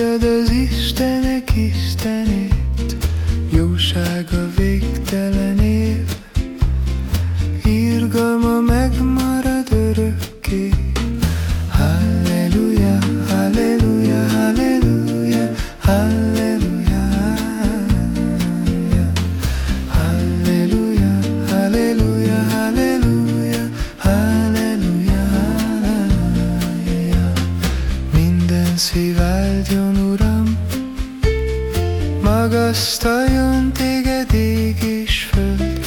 Fogyad az Istenek Istenét, Jósága végtelen év, Irgalma megmarad örökké. Halleluja, halleluja, halleluja, halleluja, halleluja, halleluja, halleluja, halleluja, minden szívás áldjon, Uram, magasztaljon téged ég és föld,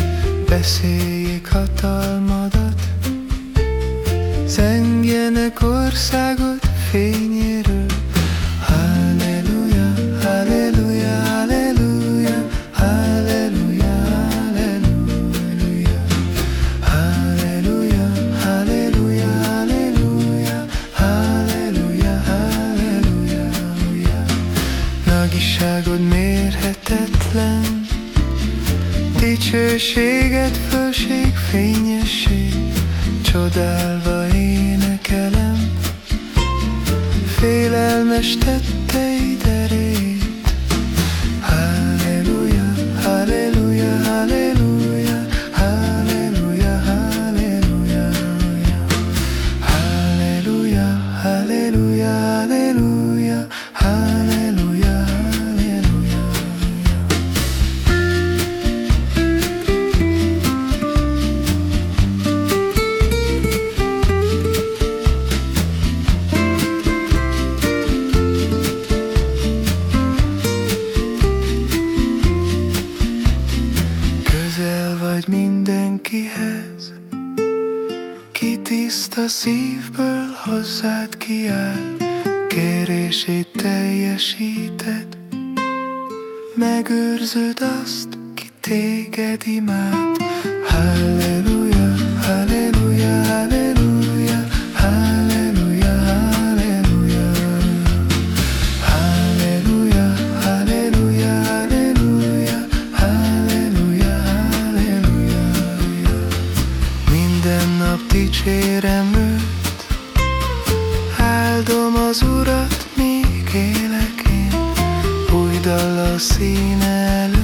beszéljék hatalmadat, zengjenek országot fényéről. Dicsőséged fölség, fényesség, csodálva énekelem, félelmes tetteid. Halleluja, halleluja, halleluja, halleluja, halleluja. Halleluja, halleluja, halleluja, mindenkihez, ki tiszta szívből hozzád kiáll, kérését teljesíted, megőrzöd azt, ki téged imád. Halleluja, dicsérem őt, áldom az Urat, míg élek én, új a színe előtt,